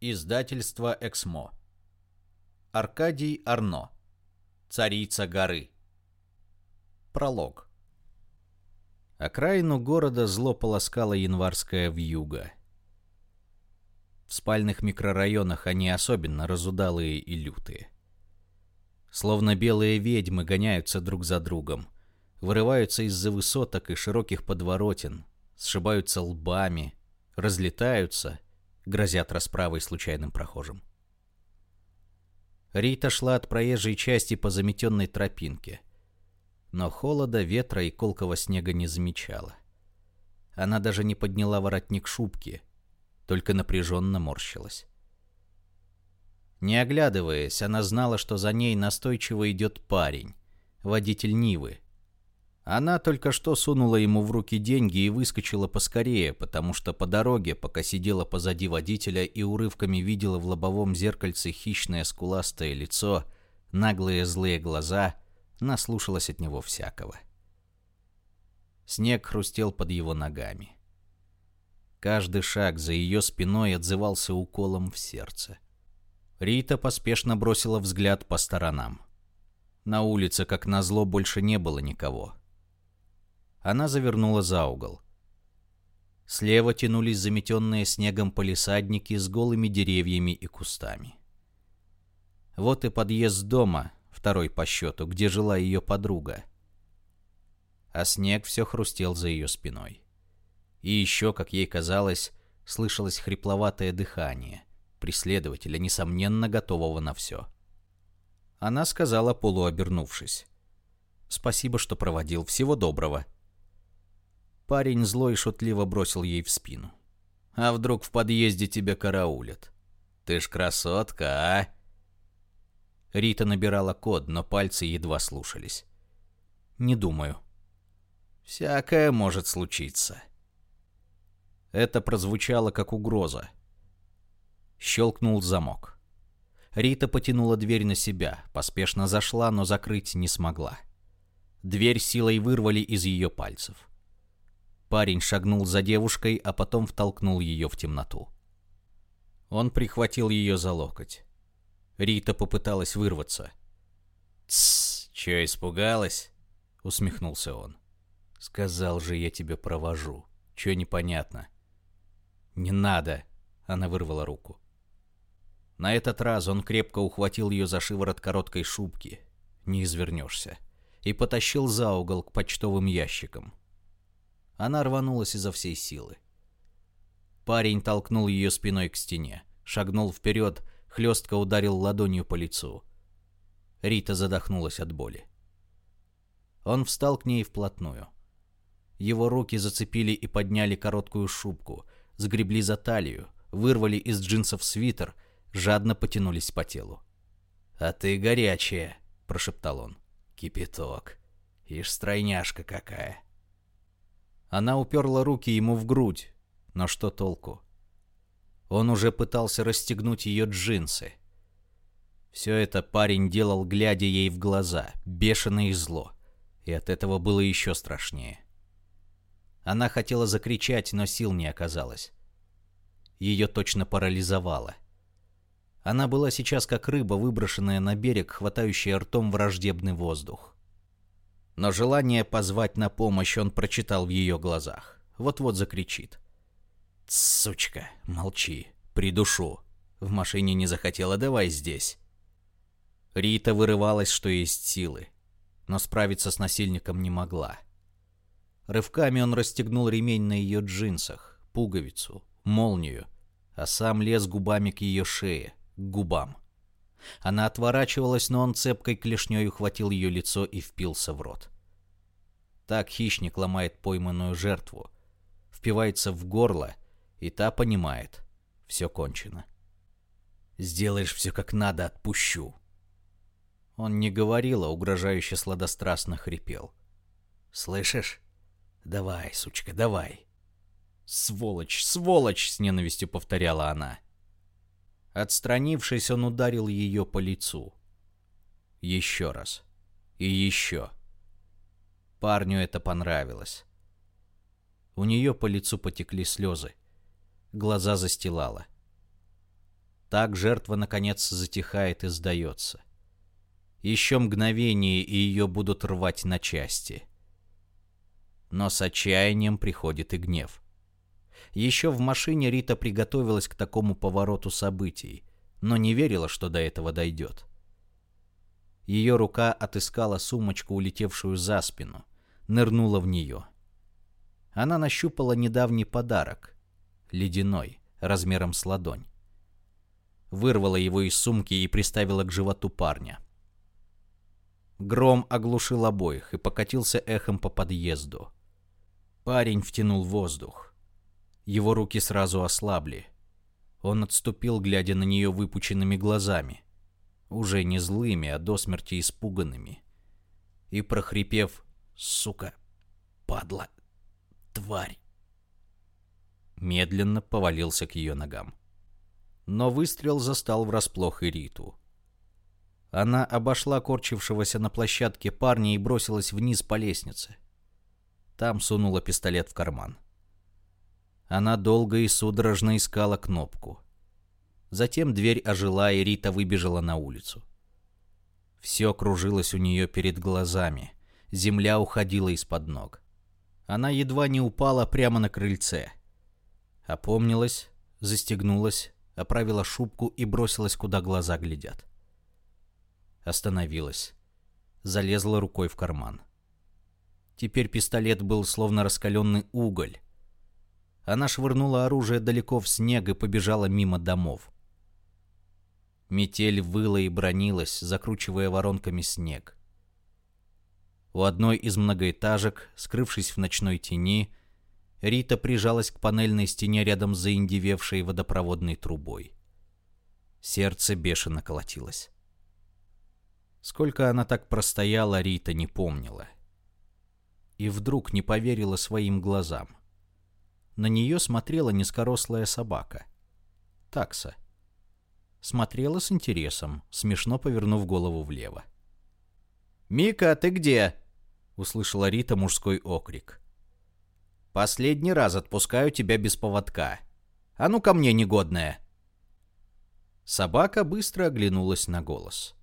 Издательство «Эксмо». Аркадий Арно. Царица горы. Пролог. Окраину города зло полоскала январская вьюга. В спальных микрорайонах они особенно разудалые и лютые. Словно белые ведьмы гоняются друг за другом, вырываются из-за высоток и широких подворотен, сшибаются лбами, разлетаются — грозят расправой случайным прохожим. Рита шла от проезжей части по заметенной тропинке, но холода, ветра и колкого снега не замечала. Она даже не подняла воротник шубки, только напряженно морщилась. Не оглядываясь, она знала, что за ней настойчиво идет парень, водитель Нивы, она только что сунула ему в руки деньги и выскочила поскорее, потому что по дороге, пока сидела позади водителя и урывками видела в лобовом зеркальце хищное скуластое лицо, наглые злые глаза, наслушалась от него всякого. Снег хрустел под его ногами. Каждый шаг за ее спиной отзывался уколом в сердце. Рита поспешно бросила взгляд по сторонам. На улице, как назло, больше не было никого — она завернула за угол. Слева тянулись заметенные снегом полисадники с голыми деревьями и кустами. Вот и подъезд дома, второй по счету, где жила ее подруга. А снег все хрустел за ее спиной. И еще, как ей казалось, слышалось хрипловатое дыхание преследователя, несомненно готового на все. Она сказала, полуобернувшись. «Спасибо, что проводил. Всего доброго». Парень злой шутливо бросил ей в спину. «А вдруг в подъезде тебя караулят? Ты ж красотка, а?» Рита набирала код, но пальцы едва слушались. «Не думаю». «Всякое может случиться». Это прозвучало как угроза. Щелкнул замок. Рита потянула дверь на себя, поспешно зашла, но закрыть не смогла. Дверь силой вырвали из ее пальцев. Парень шагнул за девушкой, а потом втолкнул ее в темноту. Он прихватил ее за локоть. Рита попыталась вырваться. «Тссс, че испугалась?» — усмехнулся он. «Сказал же, я тебя провожу. Че непонятно?» «Не надо!» — она вырвала руку. На этот раз он крепко ухватил ее за шиворот короткой шубки. Не извернешься. И потащил за угол к почтовым ящикам. Она рванулась изо всей силы. Парень толкнул ее спиной к стене, шагнул вперед, хлестко ударил ладонью по лицу. Рита задохнулась от боли. Он встал к ней вплотную. Его руки зацепили и подняли короткую шубку, сгребли за талию, вырвали из джинсов свитер, жадно потянулись по телу. «А ты горячая», — прошептал он. «Кипяток. Ишь, стройняшка какая». Она уперла руки ему в грудь, но что толку? Он уже пытался расстегнуть ее джинсы. Все это парень делал, глядя ей в глаза, бешено и зло, и от этого было еще страшнее. Она хотела закричать, но сил не оказалось. Ее точно парализовало. Она была сейчас как рыба, выброшенная на берег, хватающая ртом враждебный воздух но желание позвать на помощь он прочитал в ее глазах. Вот-вот закричит. «Сучка, молчи, придушу. В машине не захотела, давай здесь». Рита вырывалась, что есть силы, но справиться с насильником не могла. Рывками он расстегнул ремень на ее джинсах, пуговицу, молнию, а сам лез губами к ее шее, к губам. Она отворачивалась, но он цепкой клешней ухватил ее лицо и впился в рот. Так хищник ломает пойманную жертву, впивается в горло, и та понимает, все кончено. «Сделаешь все как надо, отпущу». Он не говорил, а угрожающе сладострастно хрипел. «Слышишь? Давай, сучка, давай!» «Сволочь, сволочь!» — с ненавистью повторяла она. Отстранившись, он ударил ее по лицу. Еще раз. И еще. Парню это понравилось. У нее по лицу потекли слезы. Глаза застилала. Так жертва, наконец, затихает и сдается. Еще мгновение, и ее будут рвать на части. Но с отчаянием приходит и гнев. Еще в машине Рита приготовилась к такому повороту событий, но не верила, что до этого дойдет. Ее рука отыскала сумочку, улетевшую за спину, нырнула в нее. Она нащупала недавний подарок — ледяной, размером с ладонь. Вырвала его из сумки и приставила к животу парня. Гром оглушил обоих и покатился эхом по подъезду. Парень втянул воздух. Его руки сразу ослабли. Он отступил, глядя на нее выпученными глазами уже не злыми, а до смерти испуганными. И прохрипев «Сука! Падла! Тварь!» Медленно повалился к ее ногам. Но выстрел застал врасплох и Риту. Она обошла корчившегося на площадке парня и бросилась вниз по лестнице. Там сунула пистолет в карман. Она долго и судорожно искала кнопку — Затем дверь ожила, и Рита выбежала на улицу. Все кружилось у нее перед глазами. Земля уходила из-под ног. Она едва не упала прямо на крыльце. Опомнилась, застегнулась, оправила шубку и бросилась, куда глаза глядят. Остановилась. Залезла рукой в карман. Теперь пистолет был словно раскаленный уголь. Она швырнула оружие далеко в снег и побежала мимо домов. Метель выла и бронилась, закручивая воронками снег. У одной из многоэтажек, скрывшись в ночной тени, Рита прижалась к панельной стене рядом с заиндевевшей водопроводной трубой. Сердце бешено колотилось. Сколько она так простояла, Рита не помнила. И вдруг не поверила своим глазам. На нее смотрела низкорослая собака. Такса смотрела с интересом, смешно повернув голову влево. «Мика, ты где?» — услышала Рита мужской окрик. «Последний раз отпускаю тебя без поводка. А ну ко мне, негодная!» Собака быстро оглянулась на голос.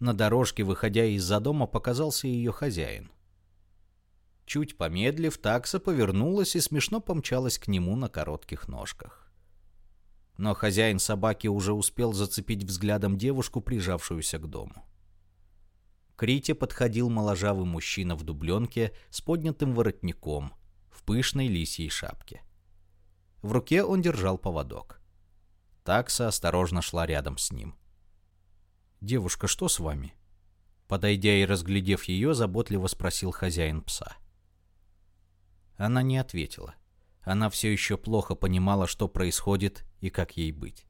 На дорожке, выходя из-за дома, показался ее хозяин. Чуть помедлив, такса повернулась и смешно помчалась к нему на коротких ножках но хозяин собаки уже успел зацепить взглядом девушку, прижавшуюся к дому. К Рите подходил моложавый мужчина в дубленке с поднятым воротником, в пышной лисьей шапке. В руке он держал поводок. Такса осторожно шла рядом с ним. «Девушка, что с вами?» Подойдя и разглядев ее, заботливо спросил хозяин пса. Она не ответила. Она все еще плохо понимала, что происходит и как ей быть.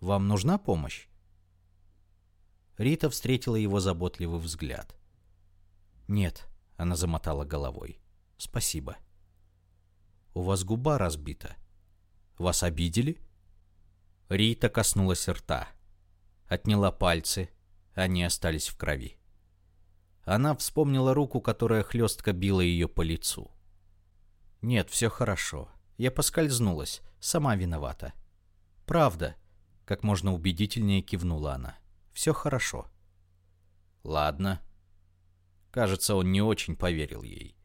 «Вам нужна помощь?» Рита встретила его заботливый взгляд. «Нет», — она замотала головой. «Спасибо». «У вас губа разбита. Вас обидели?» Рита коснулась рта. Отняла пальцы. Они остались в крови. Она вспомнила руку, которая хлестко била ее по лицу. «Нет, все хорошо. Я поскользнулась. Сама виновата». «Правда», — как можно убедительнее кивнула она. «Все хорошо». «Ладно». Кажется, он не очень поверил ей.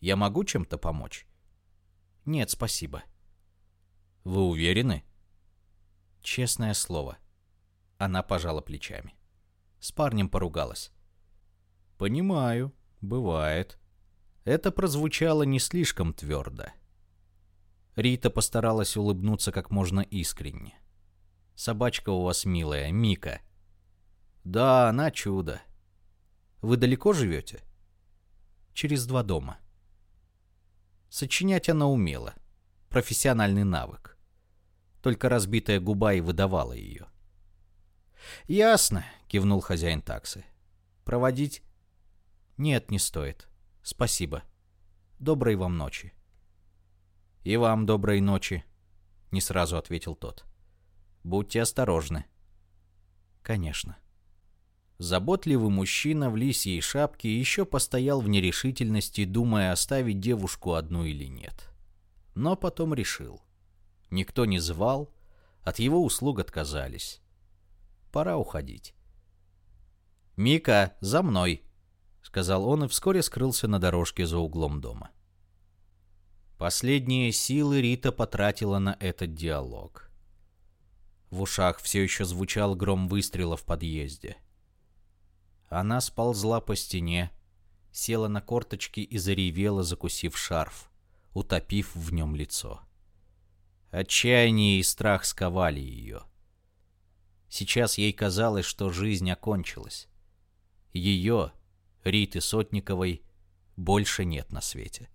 «Я могу чем-то помочь?» «Нет, спасибо». «Вы уверены?» «Честное слово». Она пожала плечами. С парнем поругалась. «Понимаю, бывает», это прозвучало не слишком твердо. Рита постаралась улыбнуться как можно искренне. «Собачка у вас милая, Мика». «Да, она чудо. Вы далеко живете?» «Через два дома». Сочинять она умела. Профессиональный навык. Только разбитая губа и выдавала ее. «Ясно», — кивнул хозяин таксы. «Проводить?» «Нет, не стоит. Спасибо. Доброй вам ночи. И вам доброй ночи, не сразу ответил тот. Будьте осторожны. Конечно. Заботливый мужчина в лисьей шапке еще постоял в нерешительности, думая, оставить девушку одну или нет. Но потом решил. Никто не звал, От его услуг отказались. Пора уходить. «Мика, за мной!» — сказал он и вскоре скрылся на дорожке за углом дома. Последние силы Рита потратила на этот диалог. В ушах все еще звучал гром выстрела в подъезде. Она сползла по стене, села на корточки и заревела, закусив шарф, утопив в нем лицо. Отчаяние и страх сковали ее. Сейчас ей казалось, что жизнь окончилась. Ее, Риты Сотниковой, больше нет на свете.